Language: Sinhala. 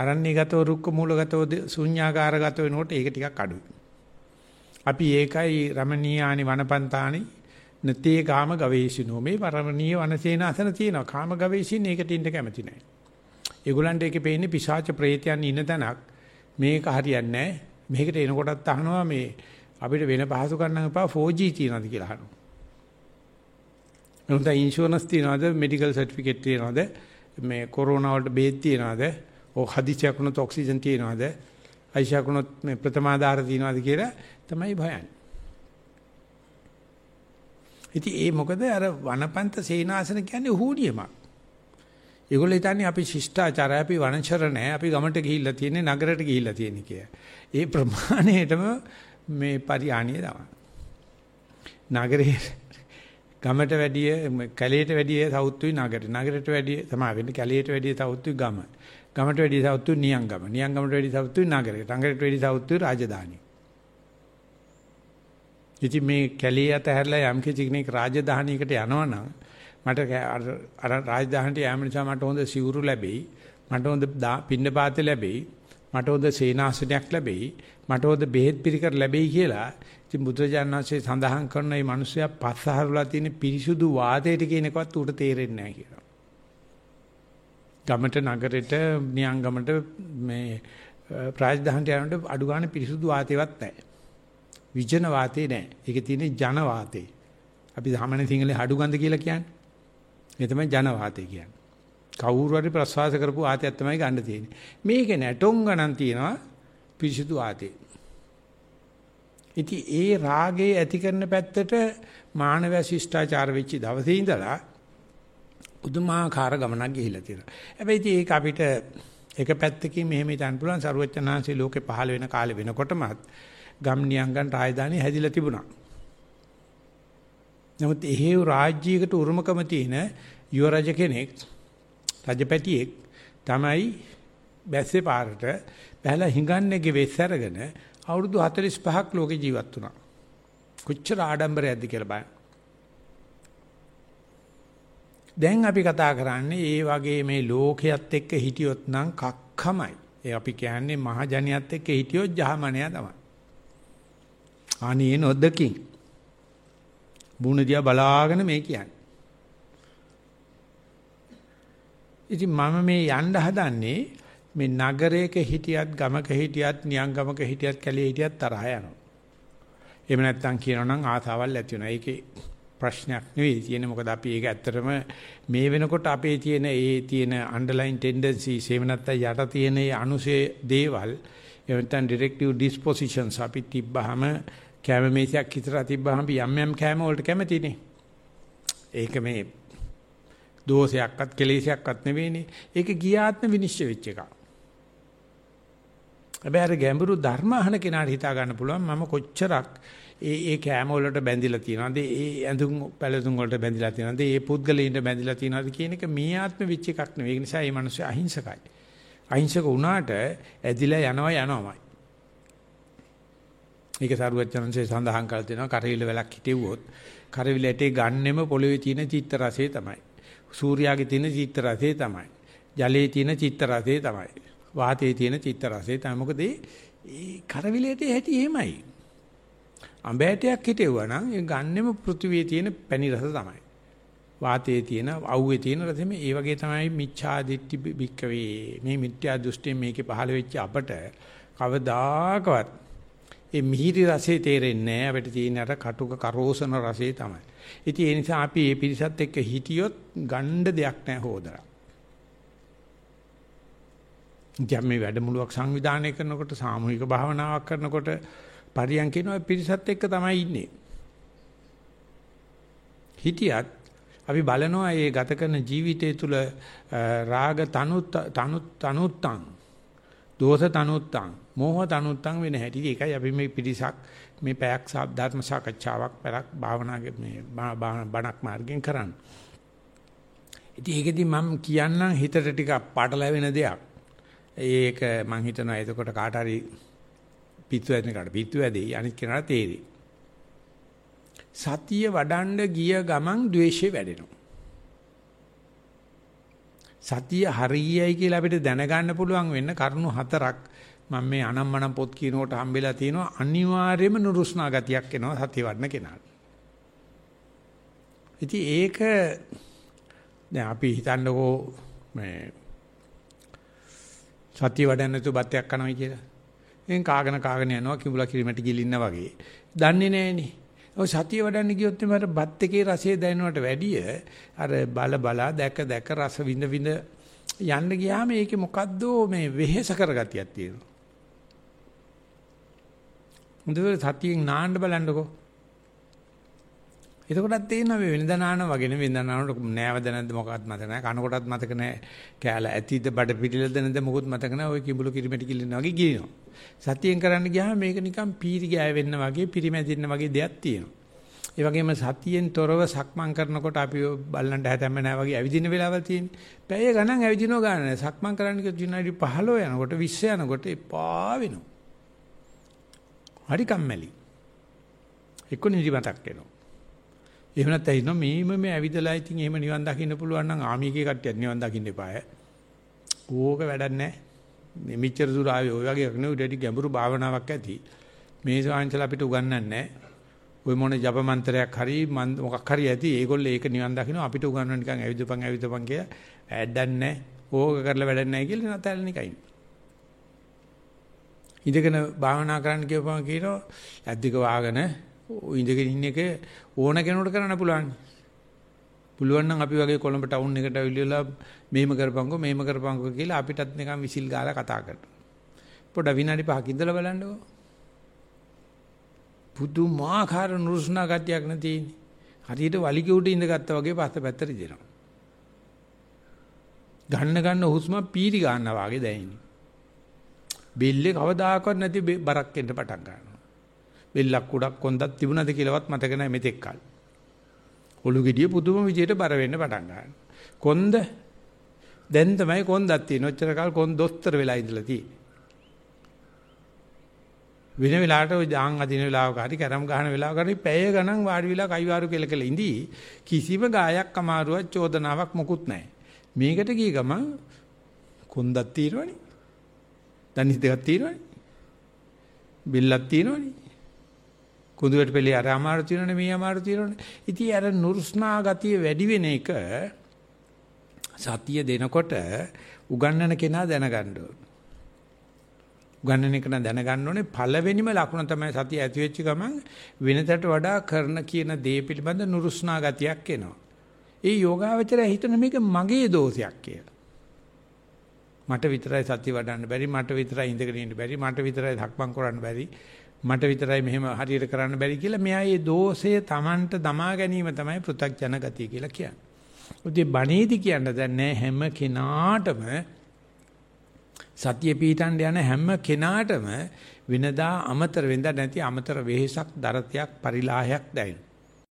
අරණ්‍යගතව රුක්ක මූලගතව ශුන්‍යාකාරගත වෙනකොට ඒක ටිකක් අඩුයි. අපි ඒකයි රමණීයානි වනපන්තානි නතේ කාම ගවේෂිනෝ මේ පරමණීය වනසේනාසන තියෙනවා. කාම ගවේෂින් ඒකට ඉන්න කැමති නැහැ. ඒගොල්ලන්ට ඒකේ පේන්නේ පිශාච ප්‍රේතයන් ඉන්න තැනක්. මේක හරියන්නේ නැහැ. මේකට එනකොටත් අහනවා මේ අපිට වෙන පහසුකම් නම් එපා 4G තියනවාද කියලා අහනවා. එතන ඉන්ෂුරන්ස් තියනවාද මෙඩිකල් සර්ටිෆිකේට් තියනවාද මේ කොරෝනා වලට බේත් තියනවාද ඔය හදිසියක් වුණොත් ඔක්සිජන් තියනවාද අයිෂා වුණොත් මේ ප්‍රථමාධාර තියනවාද කියලා තමයි භයන්නේ. ඉතින් ඒ මොකද අර වනපන්ත සේනාසන කියන්නේ හුනියමක්. ඒගොල්ලෝ හිතන්නේ අපි ශිෂ්ටාචාරය අපි වනචර නැහැ අපි ගමට ගිහිල්ලා තියෙන්නේ නගරයට ගිහිල්ලා තියෙන්නේ කියලා. ඒ ප්‍රමාණයටම මේ පරිහානිය තමයි. නගරේ ගමට වැඩිය කැලේට වැඩිය සවුත්තුයි නගරේ. නගරයට වැඩිය තමයි වෙන්නේ කැලේට වැඩිය සවුත්තුයි ගම. ගමට වැඩිය සවුත්තුයි නියංගම. නියංගමට වැඩිය සවුත්තුයි නගරේ. නගරයට වැඩිය සවුත්තුයි රාජධානිය. ඉතින් මේ කැලේ අතහැරලා යම් කිසි කෙනෙක් රාජධානියකට යනවනම් මට අර රාජධානියට යෑම නිසා මට හොඳ සිවුරු ලැබෙයි. මට හොඳ පින්න පාත ලැබෙයි. මට හොඳ සේනාසනයක් ලැබෙයි. මට හොඳ බෙහෙත් පිළිකර ලැබෙයි කියලා. ඉතින් බුදුරජාණන් වහන්සේ සඳහන් කරන මේ මිනිස්සයා පස්සහරුලා තියෙන පිරිසුදු වාතයට කියන එකවත් ඌට තේරෙන්නේ නැහැ කියලා. ගමට නගරෙට නියංගමට මේ රාජධානියට යනකොට අඩු ගන්න පිරිසුදු වාතේවත් නැහැ. විජන වාතේ නැහැ. ඒකේ තියෙන්නේ ජන වාතේ. අපි සාමාන්‍ය සිංහලේ හඩු ගඳ කියලා කියන්නේ. ඒ තමයි ජන වාතේ කියන්නේ. කවුරු හරි ප්‍රසවාස කරපු වාතයක් තමයි ගන්න තියෙන්නේ. මේකේ නැටොන් ගණන් තියනවා පිරිසුදු වාතේ. ඉතින් ඒ රාගේ ඇති කරන පැත්තට මානව ශිෂ්ටාචාර වෙච්ච දවසේ ඉඳලා පුදුමාකාර ගමනක් ගිහිලා තියෙනවා. හැබැයි ඒක අපිට එක පැත්තකින් මෙහෙම හිතන්න පුළුවන් සරුවචනාංශී ලෝකේ පහළ වෙන කාලේ වෙනකොටමත් ගම් නියංගන් රාජධානි හැදිලා තිබුණා. නමුත් එහෙව් රාජ්‍යයකට උරුමකම තියෙන යුව රජ කෙනෙක් රජපැටියෙක් තමයි බැස්සේ පාරට බැලලා හිඟන්නේගේ වෙස් අරගෙන අවුරුදු 45ක් ලෝකේ ජීවත් වුණා. කොච්චර ආඩම්බරයක්ද කියලා බලන්න. දැන් අපි කතා කරන්නේ ඒ වගේ මේ ලෝකයේත් එක්ක හිටියොත් නම් කක්කමයි. ඒ අපි කියන්නේ මහජනියත් එක්ක හිටියොත් ජහමනයා තමයි. අනේ නොදකින් බුණ දිහා බලාගෙන මේ කියන්නේ. ඉතින් මම මේ යන්න හදන්නේ මේ නගරයක හිටියත් ගමක හිටියත් නියංගමක හිටියත් කැලේ හිටියත් තරහ යනවා. එහෙම නැත්නම් කියනවා නම් ආසාවල් ඇති වෙනවා. ඒකේ ප්‍රශ්නයක් නෙවෙයි තියෙන්නේ මොකද අපි ඒක ඇත්තටම මේ වෙනකොට අපේ තියෙන ඒ තියෙන අන්ඩර්ලයින් ටෙන්ඩන්සිස් එහෙම නැත්නම් යට තියෙන ඒ අනුසේ දේවල් එහෙම නැත්නම් ඩිරෙක්ටිව් ඩිස්පොසිෂන්ස් අපි තිබ්බහම කැම මේසයක් හිතලා තිබ්බහම යම් යම් කැම වලට කැමතිනේ. ඒක මේ දෝෂයක්වත් කෙලෙසයක්වත් නෙවෙයිනේ. ඒක ගියාත්ම විනිශ්චය වෙච්ච එකක්. හැබැයි අර ගැඹුරු ධර්ම අහන කෙනාට හිතා ගන්න පුළුවන් මම කොච්චරක් ඒ ඒ කැම වලට බැඳිලා තියෙනවද ඒ ඇඳුම් පැළඳුම් වලට බැඳිලා තියෙනවද ඒ පුද්ගලයින්ට බැඳිලා තියෙනවද කියන එක මේ ආත්ම වෙච්ච එකක් නෙවෙයි. ඒ නිසා මේ මිනිස්සු අහිංසකයි. අහිංසක වුණාට ඇදිලා යනවා යනවාමයි. මේක සරුවචනන්සේ සඳහන් කරලා තියෙනවා කරවිල වැලක් හිටෙව්වොත් කරවිල ඇටේ ගන්නෙම පොළවේ තියෙන චිත්ත රසය තමයි. සූර්යාගේ තියෙන චිත්ත රසය තමයි. ජලයේ තියෙන චිත්ත රසය තමයි. වාතයේ තියෙන චිත්ත රසය තමයි. මොකද ඒ කරවිලේට ඇටි එහෙමයි. අඹ ඇටයක් හිටෙව්වා නම් ඒ ගන්නෙම පෘථිවියේ තියෙන පැණි රස තමයි. වාතයේ තියෙන අවුවේ තියෙන රසෙම ඒ වගේ තමයි මිච්ඡා දිට්ඨි බික්කවේ. මේ මිත්‍යා දෘෂ්ටියෙන් මේකේ පහළ වෙච්ච අපට කවදාකවත් ඒ මිහිරි රසය තේරෙන්නේ නැහැ. අපිට තියෙන අර කටුක කරෝසන රසය තමයි. ඉතින් ඒ නිසා අපි මේ පිරිසත් එක්ක හිටියොත් ගණ්ඩ දෙයක් නැහැ හොදලා. දැන් මේ වැඩමුළුවක් සංවිධානය කරනකොට සාමූහික භාවනාවක් කරනකොට පරියන්කිනවා පිරිසත් එක්ක තමයි ඉන්නේ. හිටියත් අපි බලනවා මේ ගත කරන ජීවිතය තුළ රාග තනුත් තනුත් තනුත්තං දෝෂ තනුත්තං මෝහ තනුත්තං වෙන හැටි ඒකයි අපි මේ පිරිසක් මේ පැයක් ධර්ම සාකච්ඡාවක් පැයක් භාවනාවේ මේ බණක් මාර්ගෙන් කරන්නේ. ඉතින් ඒකෙදි මම කියන්නම් හිතට ටිකක් පාටලැවෙන දෙයක්. ඒක මම හිතනවා එතකොට කාට හරි පිස්සු ඇදෙන කාට පිස්සු ඇදෙයි අනිත් කෙනාට තේරෙයි. සතිය වඩන්න ගිය ගමන් ද්වේෂය වැඩෙනවා. සතිය හරියයි කියලා අපිට දැනගන්න පුළුවන් වෙන්න කරුණු හතරක් මම මේ අනම්මනම් පොත් කියනකොට හම්බෙලා තියෙනවා අනිවාර්යයෙන්ම නුරුස්නා ගතියක් එනවා සතිය වඩන කෙනාට. ඉතින් ඒක දැන් අපි හිතන්නකෝ මේ සතිය වඩන්න තු බත්යක් කනවා කියලා. එන් කාගෙන කාගෙන යනවා කිඹුලා කිරිමැටි ගිලින්න වගේ. දන්නේ නැහනේ. ඔය සතිය වඩන්න ගියොත් එමර බත් එකේ රසය දැනෙනවට වැඩිය අර බල බලා දැක දැක රස විඳ විඳ යන්න ගියාම ඒකේ මොකද්ද මේ වෙහෙස කරගතියක් තියෙනවා. හොඳට සතියෙන් නාන්න බලන්නකෝ. එතකොටත් තේරෙනවා මේ වෙනදා නාන වගේ නෙවෙයි. වෙනදා නානකොට නෑවද නැද්ද මොකවත් මතක නෑ. කනකොටත් මතක නෑ. කෑල ඇතිද බඩ පිටිලද නැද්ද මොකුත් මතක නෑ. ওই කිඹුළු කිරිමැටි කිලින වගේ ගිනිනවා. සතියෙන් කරන්න ගියාම මේක නිකන් පීරි ගෑවෙන්න වගේ පිරිමැදින්න වගේ දෙයක් තියෙනවා. ඒ වගේම සතියෙන් තොරව සක්මන් කරනකොට අපි බල්ලන්ට හැතැම්ම නෑ වගේ ඇවිදින වෙලාවල් තියෙන්නේ. පැය ගණන් ඇවිදිනව ගන්න නෑ. සක්මන් කරන්න කිව්වොත් විනාඩි 15 යනකොට 20 යනකොට එපා වෙනවා. හරි කම්මැලි. එක්ක නිදිමතක් එනවා. එහෙම නැත්නම් හිතනවා මේම මේ ඇවිදලා ඉතින් එහෙම නිවන් දකින්න පුළුවන් නම් ආමිකේ කට්ටියත් නිවන් දකින්න එපාය. ඕක වැඩක් නැහැ. මේ මෙච්චර දුර ආවේ ඔය වගේ නෙවෙයි ඩෙඩි ගැඹුරු භාවනාවක් ඇති. මේ සාංශල අපිට උගන්වන්නේ නැහැ. ඔය මොන ජප මන්ත්‍රයක් හරි මොකක් හරි ඇති. ඒගොල්ලෝ ඒක නිවන් දකින්න අපිට උගන්වන්න නිකන් ඇවිදපන් ඇවිදපන් කියලා ඇඩ්ඩක් නැහැ. ඕක කරලා වැඩක් නැහැ කියලා නතල්න එකයි. ඉඳගෙන භාවනා කරන්න කියපුවම කියනවා ඇද්දික වාගෙන ඉඳගෙන ඉන්න එක ඕන කෙනෙකුට කරන්න පුළුවන්. පුළුවන් නම් අපි වගේ කොළඹ ටවුන් එකට ඇවිල්ලා මෙහෙම කරපන්කෝ මෙහෙම කරපන්කෝ කියලා අපිටත් නිකන් විසිල් ගාලා කතා කරනවා. පොඩ විනාඩි 5ක ඉඳලා බලන්නකෝ. පුදුමාකාර නුරුස්නා ගතියක් නැති. හරියට වලිග උඩ ඉඳගත්තා වගේ පස්ස පැත්තට දෙනවා. ගන්න ගන්න හුස්ම පීරි ගන්නවා වගේ දැනෙන්නේ. බෙල්ලේ කවදාකවත් නැති බරක් එන්න පටන් ගන්නවා. බෙල්ලක් උඩක් කොන්දක් තිබුණද කියලාවත් මතක නැහැ මෙතෙක් කල. ඔලු ගෙඩිය පුදුම විදියට බර වෙන්න පටන් ගන්නවා. කොන්ද දැන් තමයි කොන්දක් තියෙන. ඔච්චර කාල කොන් දොස්තර වෙලා ඉඳලා තියෙන්නේ. වෙන වෙලාවට ওই දාන් අදින වෙලාවක හරි කැරම් ගහන වෙලාවක හරි පැය ගණන් වාඩි වෙලා කයිවාරු කෙල කෙල ඉඳී කිසිම ගායක් අමාරුවක් චෝදනාවක් මොකුත් නැහැ. මේකට ගිය ගමන් කොන්දක් තියෙනවනේ. දනිස් දෙකක් තියෙනවනේ. බෙල්ලක් තියෙනවනේ. කුඳුවට පෙළේ අර අමාරු තියෙනවනේ මේ අමාරු තියෙනවනේ. ඉතින් අර නුරුස්නා ගතිය වැඩි වෙන එක සතිය දෙනකොට උගන්නන කෙනා දැනගන්න ඕන. උගන්නන කෙනා දැනගන්න ඕනේ පළවෙනිම ලකුණ තමයි සතිය ඇති වෙච්ච ගමන් වෙනතට වඩා කරන කියන දේ පිළිබඳ නුරුස්නා ගතියක් එනවා. ඒ යෝගාවචරය හිතන මේක මගේ දෝෂයක් කියලා. මට විතරයි සතිය වඩන්න බැරි මට විතරයි ඉඳගෙන ඉන්න බැරි මට විතරයි ධක්මං කරන්න බැරි මට විතරයි මෙහෙම හරියට කරන්න බැරි කියලා මෙයා මේ දෝෂය Tamanට දමා ගැනීම තමයි පෘථග්ජන ගතිය කියලා කියන්නේ. උදේ බණේදි කියන්න දැන් නෑ හැම කෙනාටම සතිය පීඨන්න යන හැම කෙනාටම වෙනදා අමතර වෙනදා නැති අමතර වෙහෙසක් දරතයක් පරිලාහයක් දැනෙනවා.